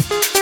you.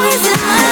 wasting my.